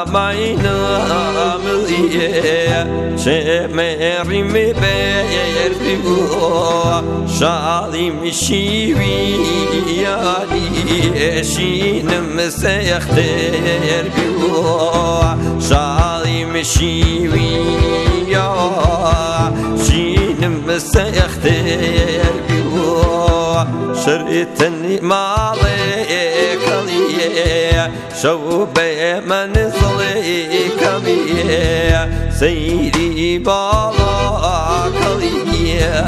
amaina mliye Şemeri mi berdiu Şalim şivi yari Eşinim sehter biu Şalim şivi ya Şinim sehter biu شريتني مالي شوبي من ظلي كميه سيدي بالا كليه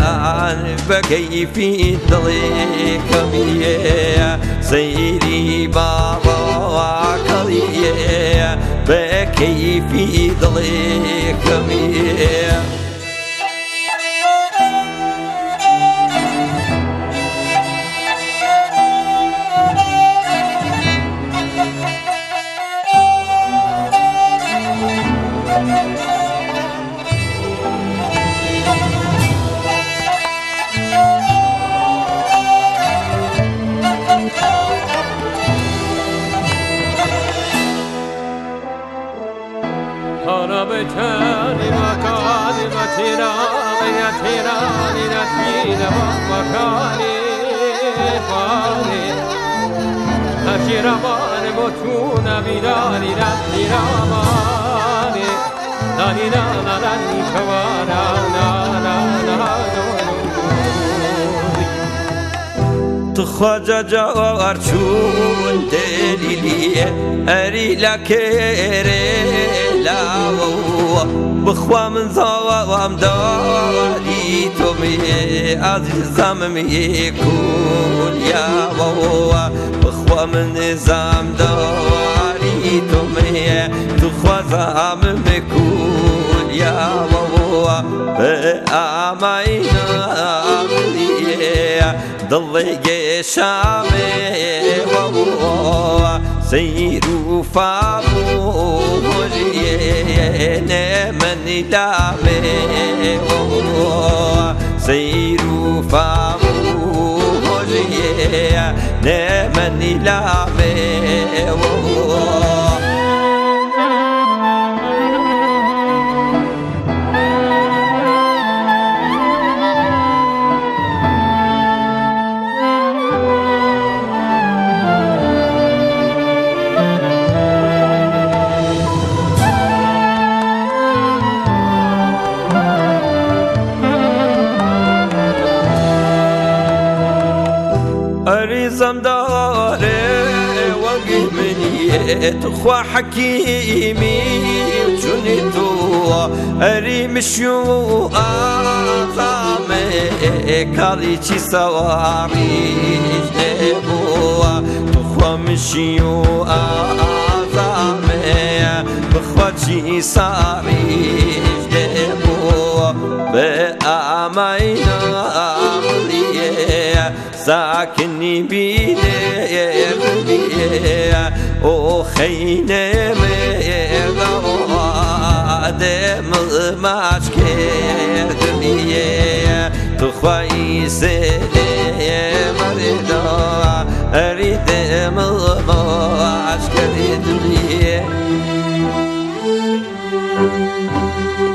بكيفي ضلي كميه سيدي بالا كليه بكيفي ضلي بچانی مکانی و تیرانی و تیرانی و تیر و مکانی فانی تشیرمان بطون بیدانی را تیرامانی دانی نا نا نا نیکوانا نا نا نا تو خواجا جوار چون دلیلیه اری لکره بخوا من زوام داری تو می عزیزم می کن یا بخوا من نظام داری تو می تو خوازم میکن یا به آماینا ضلي شامي سيروا فامو من دامي سيروا فامو داري وقي مني تخوى حكيمي وجنتو أري مشيو آغامي كاريشي سواري تخوى مشيو آغامي بخواتي ساري ساكني بيدير بيا وخيني مغاد مغماش كدنيا تخوي سيدي مريدا أريد مغماش كدنيا Thank you.